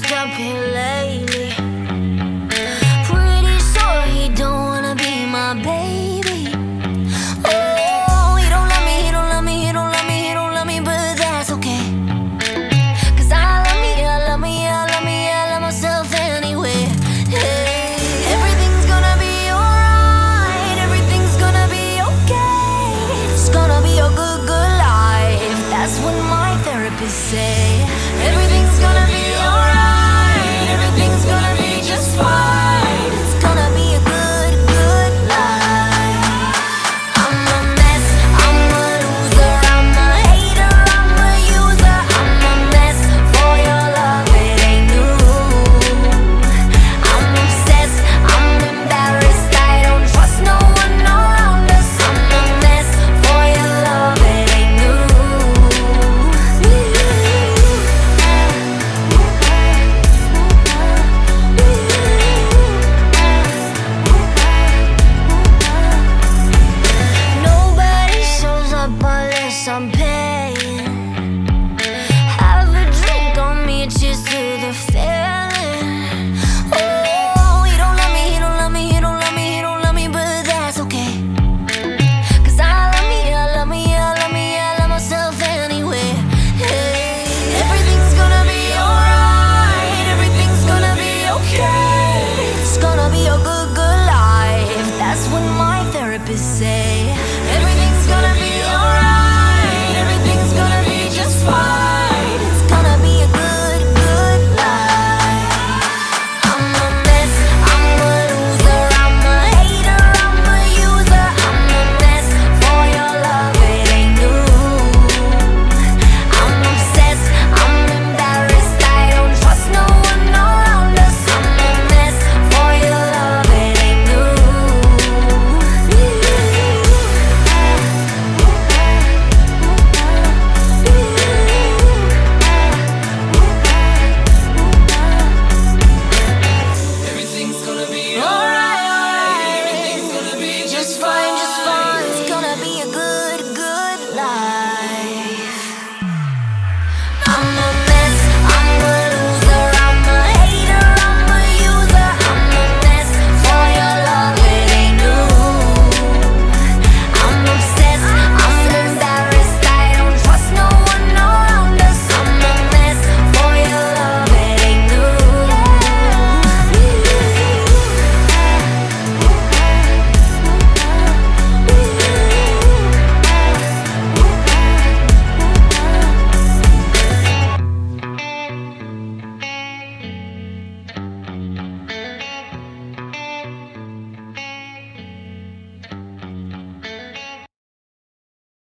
messed here lately. Pretty sure he don't wanna be my baby. Oh, he don't love me, he don't love me, he don't love me, he don't love me, but that's okay. Cause I love me, I love me, I love me, I love myself anyway. Hey, everything's gonna be alright, everything's gonna be okay. It's gonna be a good, good life. That's what my therapist say.